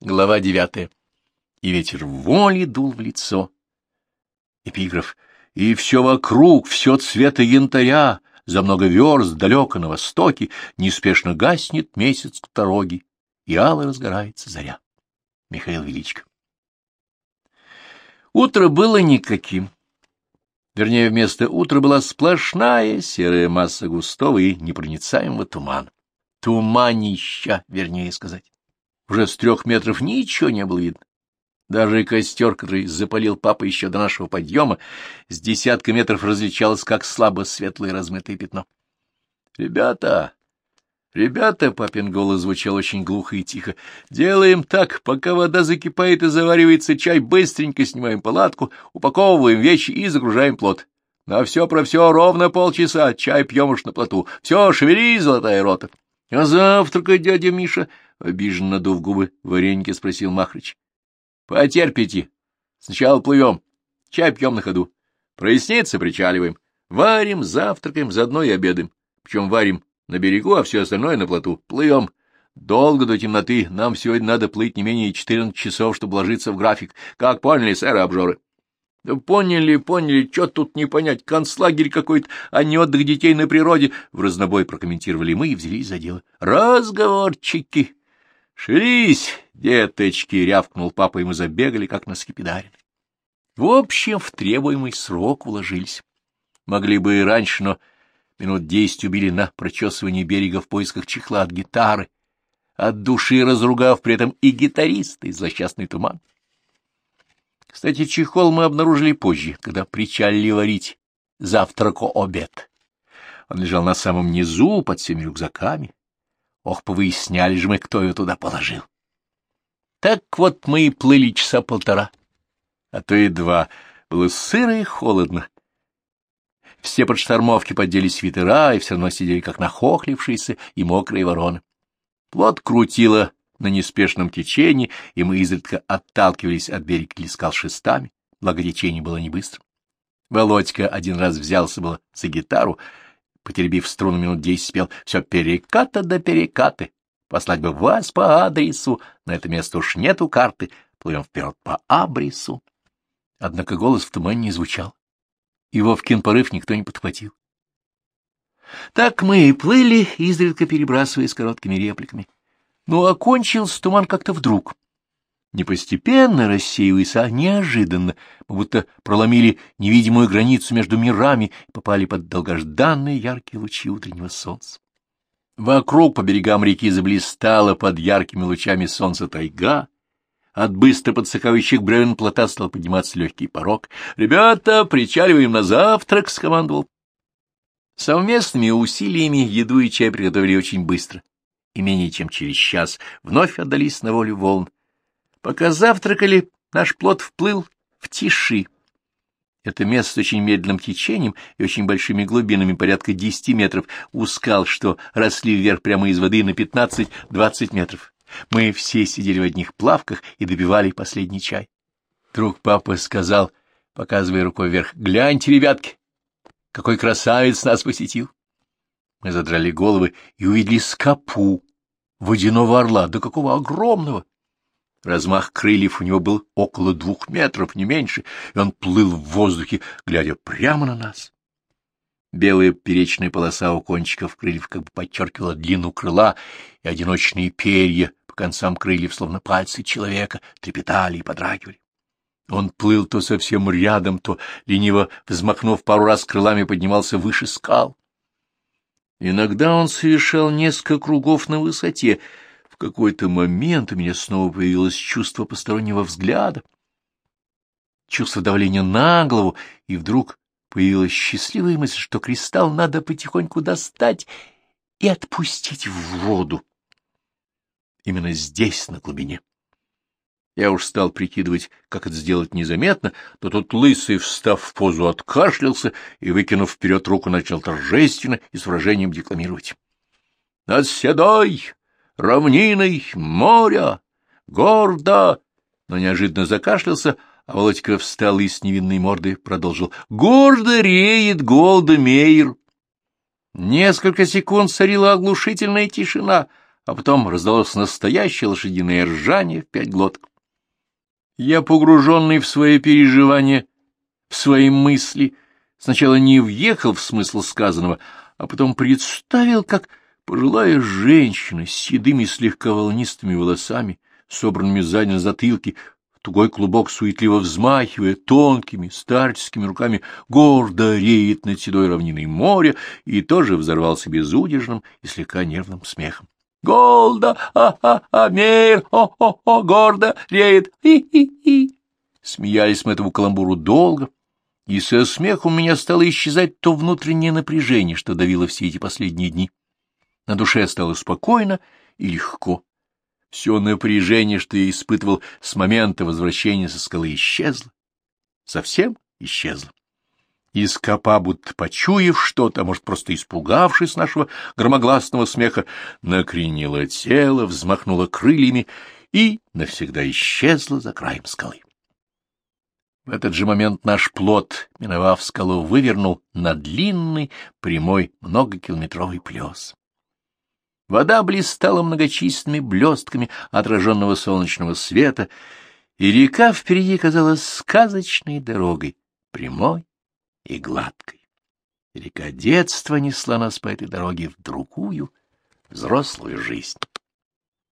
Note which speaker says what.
Speaker 1: Глава девятая. И ветер воли дул в лицо. Эпиграф. И все вокруг, все цвета янтаря, за много верст далеко на востоке, неспешно гаснет месяц к дороге, и ало разгорается заря. Михаил Величко. Утро было никаким. Вернее, вместо утра была сплошная серая масса густого и непроницаемого тумана. Туманища, вернее сказать. Уже с трех метров ничего не было видно. Даже костер, который запалил папа еще до нашего подъема, с десятка метров различалось, как слабо светлое размытое пятно. — Ребята, ребята, — папин голос звучал очень глухо и тихо, — делаем так, пока вода закипает и заваривается чай, быстренько снимаем палатку, упаковываем вещи и загружаем плод. На все про все ровно полчаса, чай пьем уж на плоту. Все, шевелись, золотая рота. — А завтракать, дядя Миша? — обиженно надув губы, вареньки спросил Махрич. — Потерпите. Сначала плывем. Чай пьем на ходу. Прояснится, причаливаем. Варим, завтракаем, заодно и обедаем. Причем варим на берегу, а все остальное на плоту. Плывем. Долго до темноты. Нам сегодня надо плыть не менее четырнадцать часов, чтобы ложиться в график. Как поняли, сэры обжоры? Да поняли, поняли, что тут не понять, концлагерь какой-то, а не отдых детей на природе. В разнобой прокомментировали мы и взялись за дело. Разговорчики! Шелись, деточки! — рявкнул папа, и мы забегали, как на скипидаре. В общем, в требуемый срок уложились. Могли бы и раньше, но минут десять убили на прочесывание берега в поисках чехла от гитары, от души разругав при этом и гитариста, и злосчастный туман. Кстати, чехол мы обнаружили позже, когда причалили варить завтрако-обед. Он лежал на самом низу, под всеми рюкзаками. Ох, повыясняли же мы, кто его туда положил. Так вот мы и плыли часа полтора, а то и два. Было сыро и холодно. Все под штормовки поддели свитера и все равно сидели, как нахохлившиеся и мокрые вороны. Плот крутило на неспешном течении, и мы изредка отталкивались от берега или скал шестами, благо течение было не быстро. Володька один раз взялся было за гитару, потеребив струну минут десять, спел «Все переката да перекаты, послать бы вас по адресу, на это место уж нету карты, плывем вперед по абрису». Однако голос в тумане не звучал, и Вовкин порыв никто не подхватил. Так мы и плыли, изредка перебрасываясь короткими репликами. Но окончился туман как-то вдруг. Не постепенно рассеиваясь, а неожиданно, будто проломили невидимую границу между мирами и попали под долгожданные яркие лучи утреннего солнца. Вокруг по берегам реки заблистала под яркими лучами солнца тайга, от быстро подсыхающих бревен плота стал подниматься легкий порог. «Ребята, причаливаем на завтрак!» — скомандовал. Совместными усилиями еду и чай приготовили очень быстро и менее чем через час вновь отдались на волю волн. Пока завтракали, наш плод вплыл в тиши. Это место с очень медленным течением и очень большими глубинами, порядка десяти метров, у что росли вверх прямо из воды на пятнадцать-двадцать метров. Мы все сидели в одних плавках и добивали последний чай. Друг папа сказал, показывая рукой вверх, «Гляньте, ребятки, какой красавец нас посетил!» Мы задрали головы и увидели скопу водяного орла, да какого огромного! Размах крыльев у него был около двух метров, не меньше, и он плыл в воздухе, глядя прямо на нас. Белая перечная полоса у кончиков крыльев как бы подчеркивала длину крыла, и одиночные перья по концам крыльев, словно пальцы человека, трепетали и подрагивали. Он плыл то совсем рядом, то, лениво взмахнув пару раз крылами, поднимался выше скал. Иногда он совершал несколько кругов на высоте. В какой-то момент у меня снова появилось чувство постороннего взгляда, чувство давления на голову, и вдруг появилась счастливая мысль, что кристалл надо потихоньку достать и отпустить в воду. Именно здесь, на глубине. Я уж стал прикидывать, как это сделать незаметно, но тут лысый, встав в позу, откашлялся и, выкинув вперед руку, начал торжественно и с выражением декламировать. «Над седой равниной моря гордо!» Но неожиданно закашлялся, а Володька встал и с невинной мордой продолжил. «Гордо реет Голда Мейер!» Несколько секунд царила оглушительная тишина, а потом раздалось настоящее лошадиное ржание в пять глоток. Я, погруженный в свои переживания, в свои мысли, сначала не въехал в смысл сказанного, а потом представил, как пожилая женщина с седыми слегка волнистыми волосами, собранными сзади на затылке, тугой клубок суетливо взмахивая тонкими старческими руками, гордо реет над седой равниной моря и тоже взорвался безудержным и слегка нервным смехом. Голда, а-а-а, мир, о-о-о, гордо реет, и-и-и. Смеялись мы этому каламбуру долго, и со смехом у меня стало исчезать то внутреннее напряжение, что давило все эти последние дни. На душе стало спокойно и легко. Все напряжение, что я испытывал с момента возвращения со скалы, исчезло. Совсем исчезло. И скопа, будто почуяв что-то, может, просто испугавшись нашего громогласного смеха, накренила тело, взмахнула крыльями и навсегда исчезла за краем скалы. В этот же момент наш плод, миновав скалу, вывернул на длинный, прямой, многокилометровый плес. Вода блистала многочисленными блестками отраженного солнечного света, и река впереди казалась сказочной дорогой, прямой и гладкой. река детства несла нас по этой дороге в другую, взрослую жизнь.